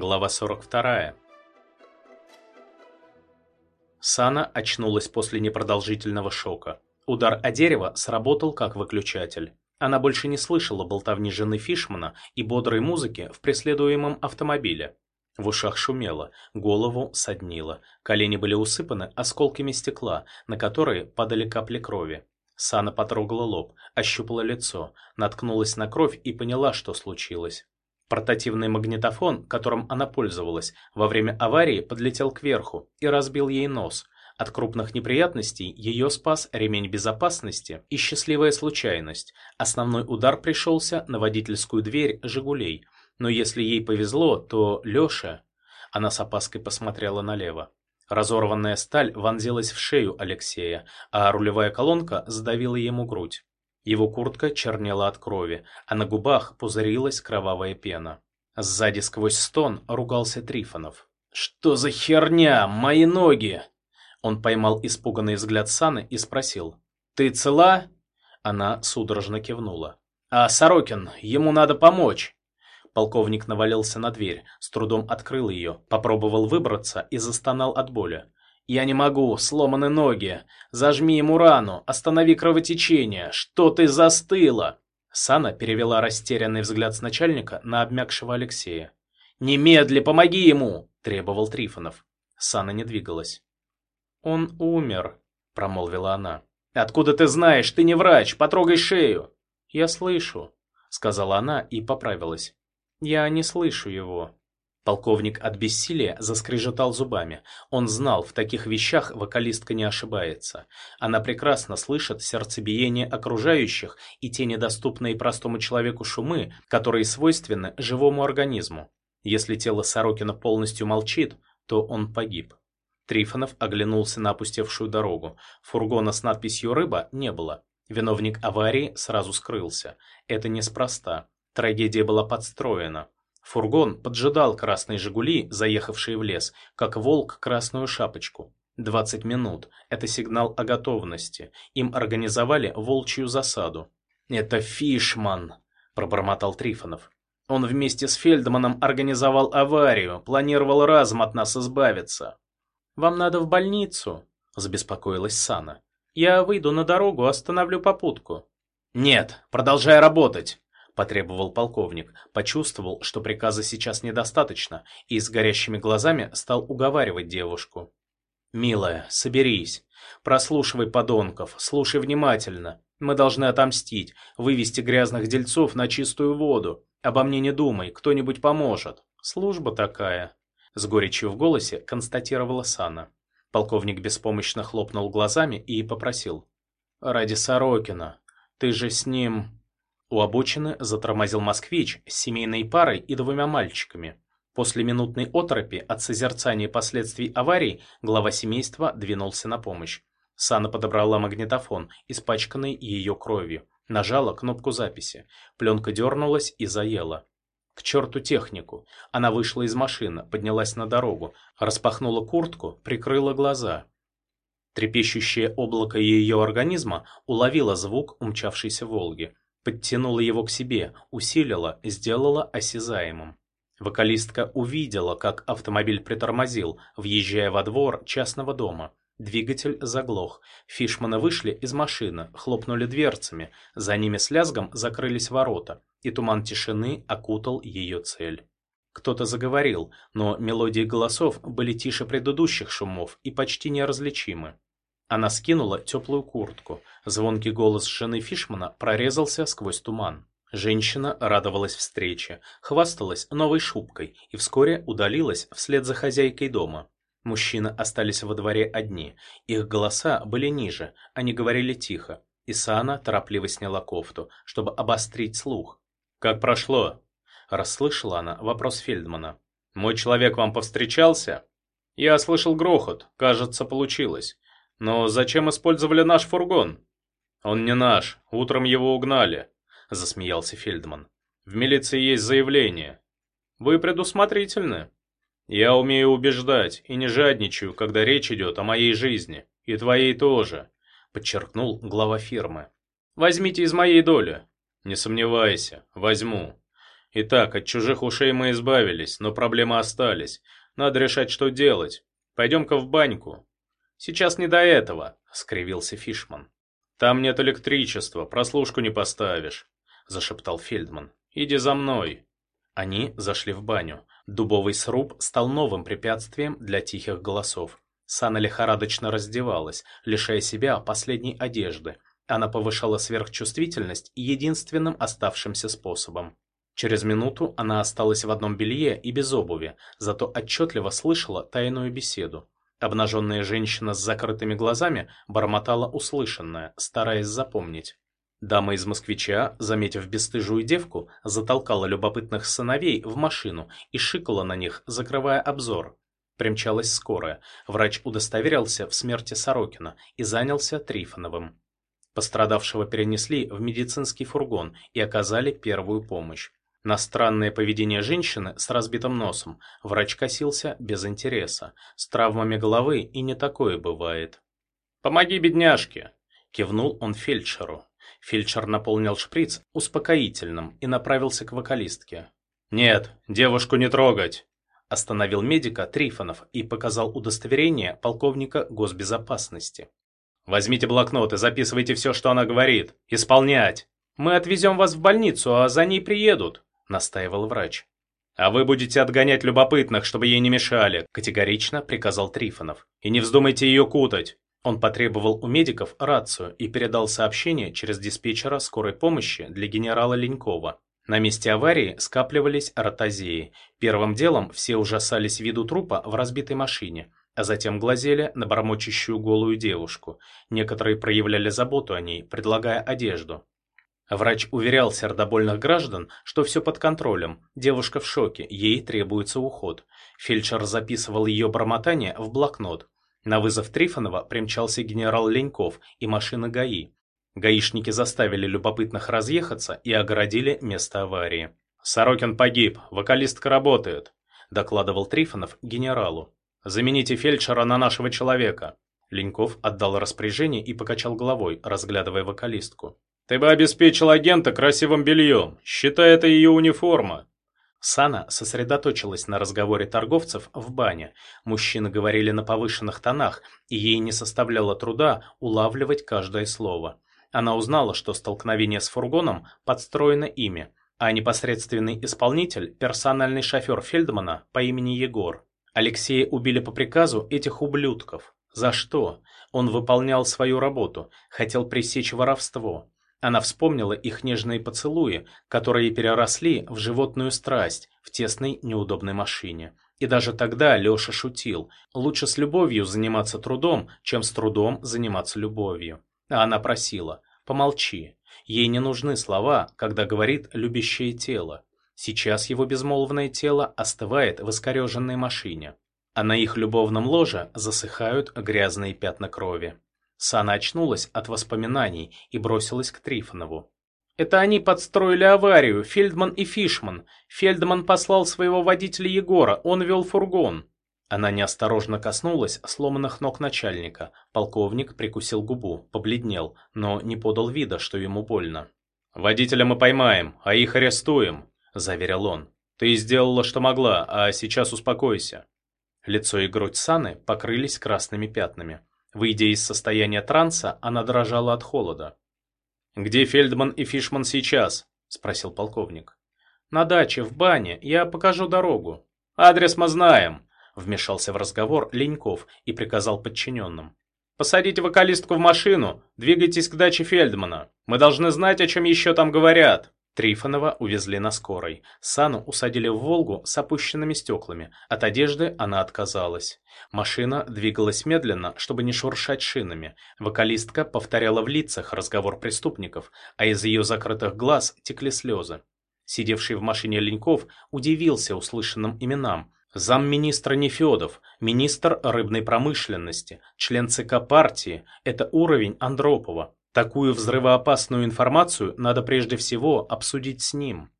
Глава 42. Сана очнулась после непродолжительного шока. Удар о дерево сработал как выключатель. Она больше не слышала болтовни жены Фишмана и бодрой музыки в преследуемом автомобиле. В ушах шумело, голову соднило, колени были усыпаны осколками стекла, на которые падали капли крови. Сана потрогала лоб, ощупала лицо, наткнулась на кровь и поняла, что случилось. Портативный магнитофон, которым она пользовалась, во время аварии подлетел кверху и разбил ей нос. От крупных неприятностей ее спас ремень безопасности и счастливая случайность. Основной удар пришелся на водительскую дверь «Жигулей». Но если ей повезло, то Леша... Она с опаской посмотрела налево. Разорванная сталь вонзилась в шею Алексея, а рулевая колонка сдавила ему грудь. Его куртка чернела от крови, а на губах пузырилась кровавая пена. Сзади сквозь стон ругался Трифонов. «Что за херня? Мои ноги!» Он поймал испуганный взгляд Саны и спросил. «Ты цела?» Она судорожно кивнула. «А Сорокин, ему надо помочь!» Полковник навалился на дверь, с трудом открыл ее, попробовал выбраться и застонал от боли. «Я не могу, сломаны ноги. Зажми ему рану, останови кровотечение. Что ты застыла?» Сана перевела растерянный взгляд с начальника на обмякшего Алексея. «Немедли, помоги ему!» – требовал Трифонов. Сана не двигалась. «Он умер», – промолвила она. «Откуда ты знаешь? Ты не врач. Потрогай шею». «Я слышу», – сказала она и поправилась. «Я не слышу его». Полковник от бессилия заскрежетал зубами. Он знал, в таких вещах вокалистка не ошибается. Она прекрасно слышит сердцебиение окружающих и те недоступные простому человеку шумы, которые свойственны живому организму. Если тело Сорокина полностью молчит, то он погиб. Трифонов оглянулся на опустевшую дорогу. Фургона с надписью «Рыба» не было. Виновник аварии сразу скрылся. Это неспроста. Трагедия была подстроена. Фургон поджидал красные «Жигули», заехавшие в лес, как волк красную шапочку. 20 минут – это сигнал о готовности. Им организовали волчью засаду. «Это Фишман», – пробормотал Трифонов. «Он вместе с Фельдманом организовал аварию, планировал разом от нас избавиться». «Вам надо в больницу», – забеспокоилась Сана. «Я выйду на дорогу, остановлю попутку». «Нет, продолжай работать потребовал полковник, почувствовал, что приказа сейчас недостаточно, и с горящими глазами стал уговаривать девушку. «Милая, соберись. Прослушивай подонков, слушай внимательно. Мы должны отомстить, вывести грязных дельцов на чистую воду. Обо мне не думай, кто-нибудь поможет. Служба такая». С горечью в голосе констатировала Сана. Полковник беспомощно хлопнул глазами и попросил. «Ради Сорокина. Ты же с ним...» У обочины затормозил москвич с семейной парой и двумя мальчиками. После минутной оторопи от созерцания последствий аварии глава семейства двинулся на помощь. Сана подобрала магнитофон, испачканный ее кровью, нажала кнопку записи. Пленка дернулась и заела. К черту технику. Она вышла из машины, поднялась на дорогу, распахнула куртку, прикрыла глаза. Трепещущее облако ее организма уловило звук умчавшейся Волги подтянула его к себе, усилила, сделала осязаемым. Вокалистка увидела, как автомобиль притормозил, въезжая во двор частного дома. Двигатель заглох. Фишманы вышли из машины, хлопнули дверцами, за ними с лязгом закрылись ворота, и туман тишины окутал ее цель. Кто-то заговорил, но мелодии голосов были тише предыдущих шумов и почти неразличимы. Она скинула теплую куртку. Звонкий голос жены Фишмана прорезался сквозь туман. Женщина радовалась встрече, хвасталась новой шубкой и вскоре удалилась вслед за хозяйкой дома. Мужчины остались во дворе одни. Их голоса были ниже, они говорили тихо. Исана торопливо сняла кофту, чтобы обострить слух. «Как прошло?» Расслышала она вопрос Фельдмана. «Мой человек вам повстречался?» «Я слышал грохот. Кажется, получилось. «Но зачем использовали наш фургон?» «Он не наш. Утром его угнали», — засмеялся Фельдман. «В милиции есть заявление». «Вы предусмотрительны?» «Я умею убеждать и не жадничаю, когда речь идет о моей жизни. И твоей тоже», — подчеркнул глава фирмы. «Возьмите из моей доли». «Не сомневайся, возьму. Итак, от чужих ушей мы избавились, но проблемы остались. Надо решать, что делать. Пойдем-ка в баньку. Сейчас не до этого, скривился Фишман. Там нет электричества, прослушку не поставишь, зашептал Фельдман. Иди за мной. Они зашли в баню. Дубовый сруб стал новым препятствием для тихих голосов. Сана лихорадочно раздевалась, лишая себя последней одежды. Она повышала сверхчувствительность единственным оставшимся способом. Через минуту она осталась в одном белье и без обуви, зато отчетливо слышала тайную беседу. Обнаженная женщина с закрытыми глазами бормотала услышанное, стараясь запомнить. Дама из москвича, заметив бесстыжую девку, затолкала любопытных сыновей в машину и шикала на них, закрывая обзор. Примчалась скорая. Врач удостоверился в смерти Сорокина и занялся Трифоновым. Пострадавшего перенесли в медицинский фургон и оказали первую помощь. На странное поведение женщины с разбитым носом врач косился без интереса. С травмами головы и не такое бывает. «Помоги бедняжке!» – кивнул он фельдшеру. Фельдшер наполнил шприц успокоительным и направился к вокалистке. «Нет, девушку не трогать!» Остановил медика Трифонов и показал удостоверение полковника госбезопасности. «Возьмите блокнот и записывайте все, что она говорит. Исполнять!» «Мы отвезем вас в больницу, а за ней приедут», — настаивал врач. «А вы будете отгонять любопытных, чтобы ей не мешали», — категорично приказал Трифонов. «И не вздумайте ее кутать. Он потребовал у медиков рацию и передал сообщение через диспетчера скорой помощи для генерала Ленькова. На месте аварии скапливались ротозеи. Первым делом все ужасались виду трупа в разбитой машине, а затем глазели на бормочущую голую девушку. Некоторые проявляли заботу о ней, предлагая одежду. Врач уверял сердобольных граждан, что все под контролем, девушка в шоке, ей требуется уход. Фельдшер записывал ее бормотание в блокнот. На вызов Трифонова примчался генерал Леньков и машина ГАИ. Гаишники заставили любопытных разъехаться и огородили место аварии. «Сорокин погиб, вокалистка работает», – докладывал Трифонов генералу. «Замените фельдшера на нашего человека». Леньков отдал распоряжение и покачал головой, разглядывая вокалистку. «Ты бы обеспечил агента красивым бельем. Считай, это ее униформа. Сана сосредоточилась на разговоре торговцев в бане. Мужчины говорили на повышенных тонах, и ей не составляло труда улавливать каждое слово. Она узнала, что столкновение с фургоном подстроено ими, а непосредственный исполнитель – персональный шофер Фельдмана по имени Егор. Алексея убили по приказу этих ублюдков. За что? Он выполнял свою работу, хотел пресечь воровство. Она вспомнила их нежные поцелуи, которые переросли в животную страсть в тесной неудобной машине. И даже тогда Леша шутил, лучше с любовью заниматься трудом, чем с трудом заниматься любовью. А она просила, помолчи, ей не нужны слова, когда говорит любящее тело. Сейчас его безмолвное тело остывает в искореженной машине, а на их любовном ложе засыхают грязные пятна крови. Сана очнулась от воспоминаний и бросилась к Трифонову. «Это они подстроили аварию, Фельдман и Фишман. Фельдман послал своего водителя Егора, он вел фургон». Она неосторожно коснулась сломанных ног начальника. Полковник прикусил губу, побледнел, но не подал вида, что ему больно. «Водителя мы поймаем, а их арестуем», – заверил он. «Ты сделала, что могла, а сейчас успокойся». Лицо и грудь Саны покрылись красными пятнами. Выйдя из состояния транса, она дрожала от холода. «Где Фельдман и Фишман сейчас?» – спросил полковник. «На даче, в бане. Я покажу дорогу». «Адрес мы знаем», – вмешался в разговор Леньков и приказал подчиненным. «Посадите вокалистку в машину, двигайтесь к даче Фельдмана. Мы должны знать, о чем еще там говорят». Трифонова увезли на скорой. Сану усадили в «Волгу» с опущенными стеклами. От одежды она отказалась. Машина двигалась медленно, чтобы не шуршать шинами. Вокалистка повторяла в лицах разговор преступников, а из ее закрытых глаз текли слезы. Сидевший в машине Леньков удивился услышанным именам. Замминистра Нефедов, министр рыбной промышленности, член ЦК партии – это уровень Андропова. Такую взрывоопасную информацию надо прежде всего обсудить с ним.